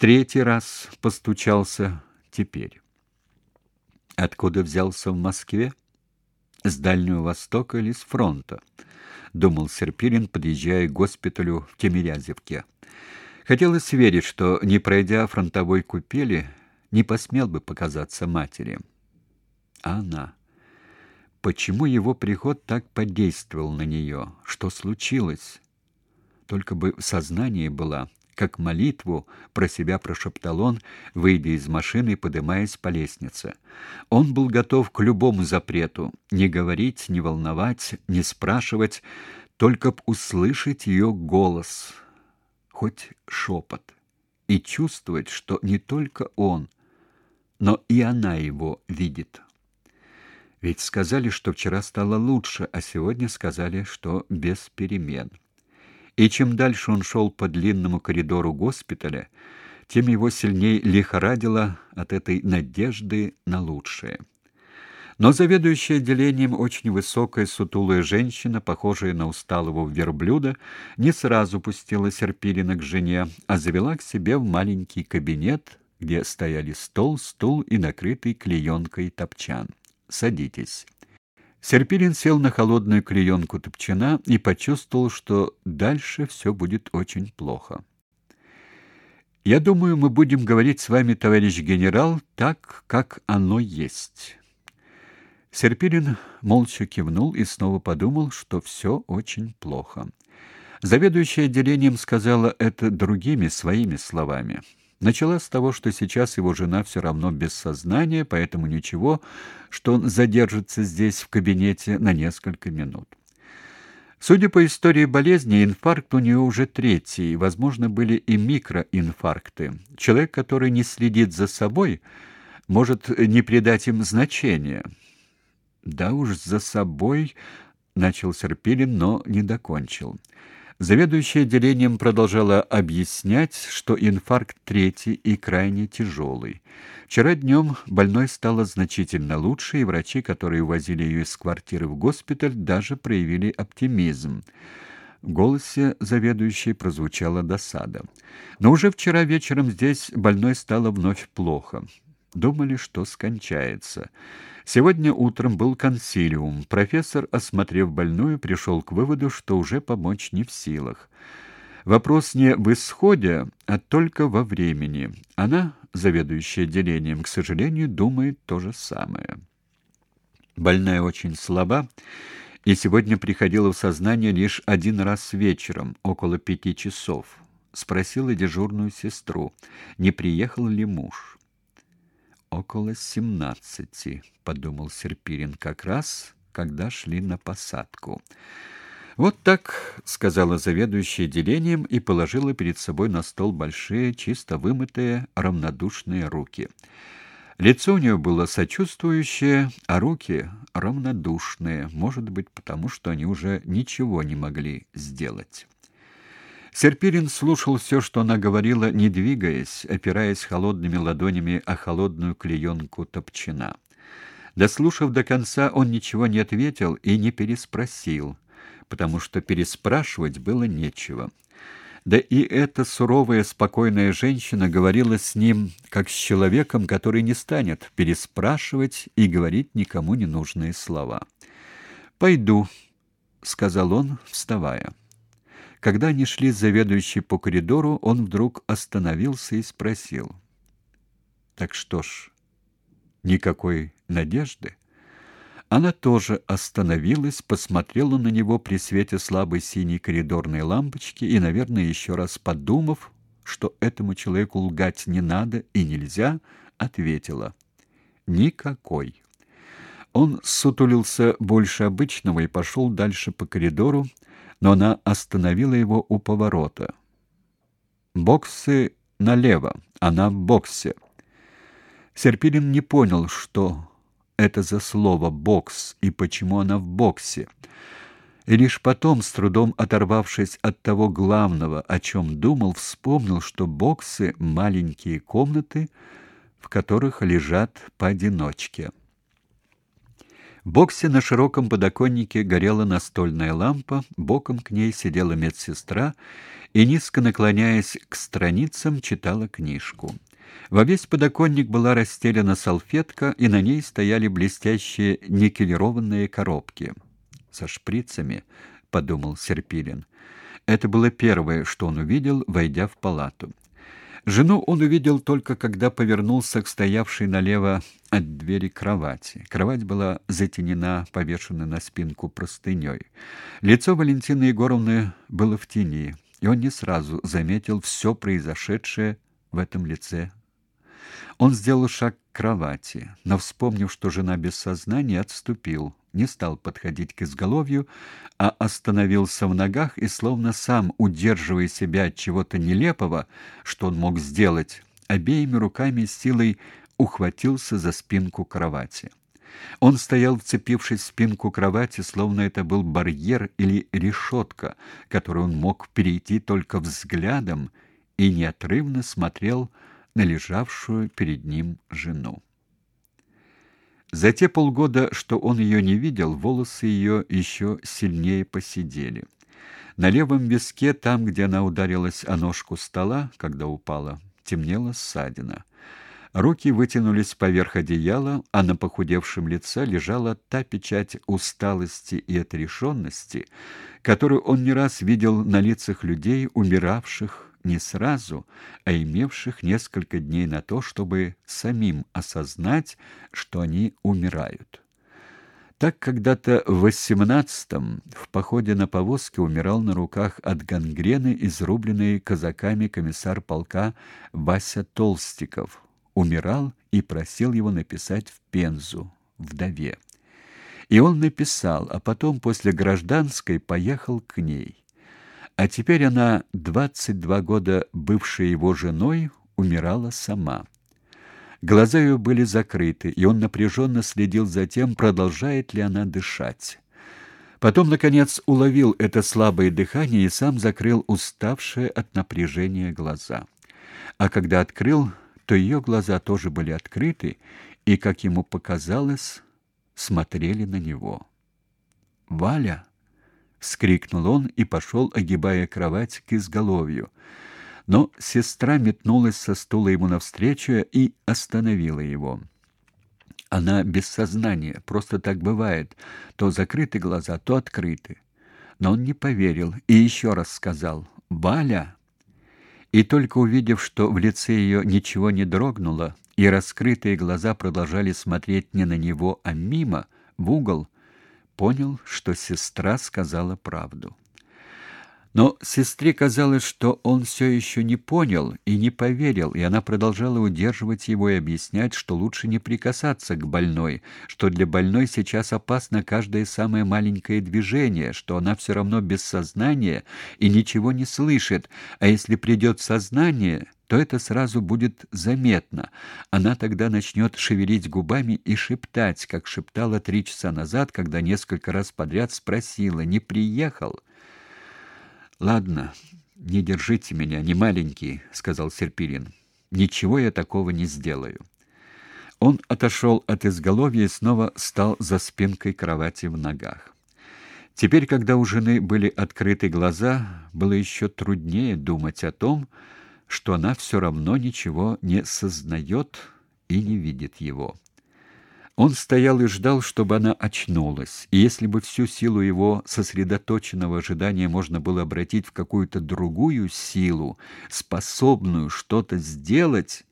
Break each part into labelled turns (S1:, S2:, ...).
S1: третий раз постучался теперь. Откуда взялся в Москве? С Дальнего Востока или с фронта? думал Серпилин, подъезжая к госпиталю в Тимирязевке. Хотелось верить, что не пройдя фронтовой купели, не посмел бы показаться матери. А она Почему его приход так подействовал на нее? Что случилось? Только бы в сознании была, как молитву про себя прошептал он, выйдя из машины и поднимаясь по лестнице. Он был готов к любому запрету: не говорить, не волновать, не спрашивать, только б услышать ее голос, хоть шепот, и чувствовать, что не только он, но и она его видит. Ведь сказали, что вчера стало лучше, а сегодня сказали, что без перемен. И чем дальше он шел по длинному коридору госпиталя, тем его сильнее лихорадило от этой надежды на лучшее. Но заведующая отделением очень высокая сутулая женщина, похожая на усталого верблюда, не сразу пустила Серпилина к жене, а завела к себе в маленький кабинет, где стояли стол, стул и накрытый клеенкой топчан. Садитесь. Серпилин сел на холодную клеенку топчана и почувствовал, что дальше все будет очень плохо. Я думаю, мы будем говорить с вами, товарищ генерал, так, как оно есть. Серпилин молча кивнул и снова подумал, что все очень плохо. Заведующая отделением сказала это другими своими словами. Начала с того, что сейчас его жена все равно без сознания, поэтому ничего, что он задержится здесь в кабинете на несколько минут. Судя по истории болезни, инфаркт у нее уже третий, возможно, были и микроинфаркты. Человек, который не следит за собой, может не придать им значения. Да уж за собой начал Серпилин, но не докончил. Заведующая отделением продолжала объяснять, что инфаркт третий и крайне тяжелый. Вчера днем больной стало значительно лучше, и врачи, которые увозили ее из квартиры в госпиталь, даже проявили оптимизм. В голосе заведующей прозвучала досада. Но уже вчера вечером здесь больной стало вновь плохо. Думали, что скончается. Сегодня утром был консилиум. Профессор, осмотрев больную, пришел к выводу, что уже помочь не в силах. Вопрос не в исходе, а только во времени. Она, заведующая отделением, к сожалению, думает то же самое. Больная очень слаба, и сегодня приходила в сознание лишь один раз вечером, около пяти часов. Спросила дежурную сестру, не приехал ли муж около семнадцати, подумал Серпирин как раз, когда шли на посадку. Вот так, сказала заведующая отделением и положила перед собой на стол большие, чисто вымытые, равнодушные руки. Лицо у нее было сочувствующее, а руки равнодушные, может быть, потому что они уже ничего не могли сделать. Серпирин слушал все, что она говорила, не двигаясь, опираясь холодными ладонями о холодную клеенку топчина. Дослушав до конца, он ничего не ответил и не переспросил, потому что переспрашивать было нечего. Да и эта суровая, спокойная женщина говорила с ним как с человеком, который не станет переспрашивать и говорить никому не нужные слова. "Пойду", сказал он, вставая. Когда они шли с заведующей по коридору, он вдруг остановился и спросил: "Так что ж, никакой надежды?" Она тоже остановилась, посмотрела на него при свете слабой синей коридорной лампочки и, наверное, еще раз подумав, что этому человеку лгать не надо и нельзя, ответила: "Никакой". Он сутулился больше обычного и пошел дальше по коридору, но она остановила его у поворота. Боксы налево, она в боксе. Серпилин не понял, что это за слово бокс и почему она в боксе. И лишь потом, с трудом оторвавшись от того главного, о чем думал, вспомнил, что боксы маленькие комнаты, в которых лежат поодиночке. Боксе на широком подоконнике горела настольная лампа, боком к ней сидела медсестра и, низко наклоняясь к страницам, читала книжку. Во весь подоконник была расстелена салфетка, и на ней стояли блестящие никелированные коробки. «Со шприцами», — подумал Серпилин. Это было первое, что он увидел, войдя в палату. Жену он увидел только когда повернулся к стоявшей налево от двери кровати. Кровать была затенена, повешена на спинку простыней. Лицо Валентины Егоровны было в тени, и он не сразу заметил все произошедшее в этом лице. Он сделал шаг к кровати, но, вспомнив, что жена без сознания, отступил не стал подходить к изголовью, а остановился в ногах и, словно сам удерживая себя от чего-то нелепого, что он мог сделать, обеими руками силой ухватился за спинку кровати. Он стоял, вцепившись в спинку кровати, словно это был барьер или решетка, которую он мог перейти только взглядом, и неотрывно смотрел на лежавшую перед ним жену. За те полгода, что он ее не видел, волосы ее еще сильнее посидели. На левом виске, там, где она ударилась о ножку стола, когда упала, темнела ссадина. Руки вытянулись поверх одеяла, а на похудевшем лице лежала та печать усталости и отрешенности, которую он не раз видел на лицах людей, умиравших не сразу, а имевших несколько дней на то, чтобы самим осознать, что они умирают. Так когда-то в восемнадцатом в походе на повозке умирал на руках от гангрены изрубленный казаками комиссар полка Вася Толстиков. Умирал и просил его написать в Пензу, вдове. И он написал, а потом после гражданской поехал к ней. А теперь она, двадцать два года бывшая его женой, умирала сама. Глаза ее были закрыты, и он напряженно следил за тем, продолжает ли она дышать. Потом наконец уловил это слабое дыхание и сам закрыл уставшие от напряжения глаза. А когда открыл, то ее глаза тоже были открыты и, как ему показалось, смотрели на него. Валя вскрикнул он и пошел, огибая кровать к изголовью. Но сестра метнулась со стула ему навстречу и остановила его. Она без сознания, просто так бывает, то закрыты глаза, то открыты. Но он не поверил и еще раз сказал: "Валя". И только увидев, что в лице ее ничего не дрогнуло, и раскрытые глаза продолжали смотреть не на него, а мимо, в угол, понял, что сестра сказала правду. Но сестре казалось, что он все еще не понял и не поверил, и она продолжала удерживать его и объяснять, что лучше не прикасаться к больной, что для больной сейчас опасно каждое самое маленькое движение, что она все равно без сознания и ничего не слышит, а если придет сознание, то это сразу будет заметно. Она тогда начнет шевелить губами и шептать, как шептала три часа назад, когда несколько раз подряд спросила: "Не приехал?" "Ладно, не держите меня, не маленький", сказал Серпилин. "Ничего я такого не сделаю". Он отошел от изголовья и снова стал за спинкой кровати в ногах. Теперь, когда у жены были открыты глаза, было еще труднее думать о том, что она все равно ничего не сознает и не видит его. Он стоял и ждал, чтобы она очнулась, и если бы всю силу его сосредоточенного ожидания можно было обратить в какую-то другую силу, способную что-то сделать,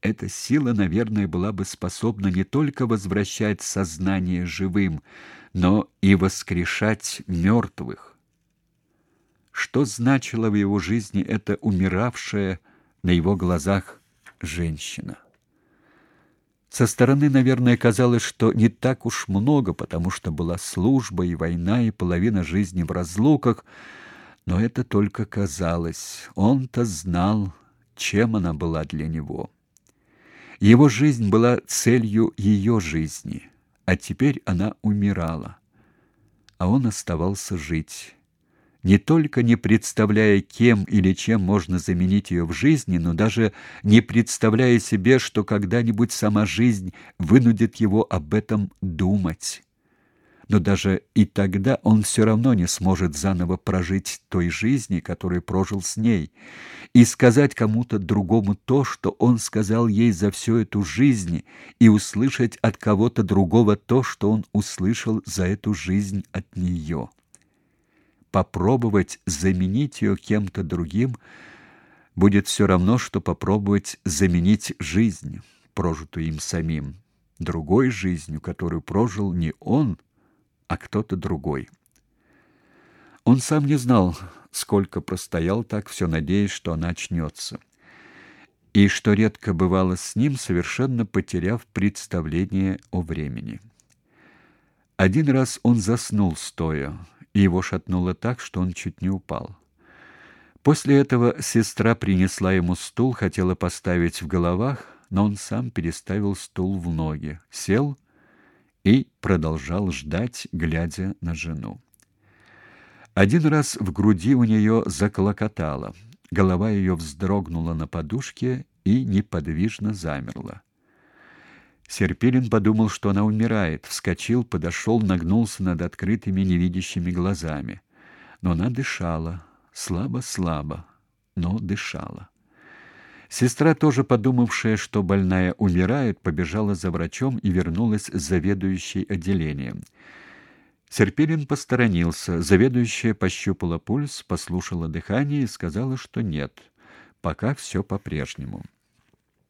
S1: эта сила, наверное, была бы способна не только возвращать сознание живым, но и воскрешать мертвых. Что значила в его жизни эта умиравшая на его глазах женщина? Со стороны, наверное, казалось, что не так уж много, потому что была служба и война, и половина жизни в разлуках, но это только казалось. Он-то знал, чем она была для него. Его жизнь была целью ее жизни, а теперь она умирала, а он оставался жить не только не представляя, кем или чем можно заменить ее в жизни, но даже не представляя себе, что когда-нибудь сама жизнь вынудит его об этом думать. но даже и тогда он все равно не сможет заново прожить той жизни, которую прожил с ней, и сказать кому-то другому то, что он сказал ей за всю эту жизнь, и услышать от кого-то другого то, что он услышал за эту жизнь от нее. Попробовать заменить ее кем-то другим будет все равно, что попробовать заменить жизнь, прожитую им самим, другой жизнью, которую прожил не он, а кто-то другой. Он сам не знал, сколько простоял так, все надеясь, что она очнется. И что редко бывало с ним, совершенно потеряв представление о времени. Один раз он заснул стоя, и его шатнуло так, что он чуть не упал. После этого сестра принесла ему стул, хотела поставить в головах, но он сам переставил стул в ноги, сел и продолжал ждать, глядя на жену. Один раз в груди у нее заколокотало, голова ее вздрогнула на подушке и неподвижно замерла. Серпилин подумал, что она умирает, вскочил, подошел, нагнулся над открытыми невидящими глазами. Но она дышала, слабо-слабо, но дышала. Сестра, тоже подумавшая, что больная умирает, побежала за врачом и вернулась с заведующей отделением. Серпилин посторонился. Заведующая пощупала пульс, послушала дыхание и сказала, что нет. Пока все по-прежнему.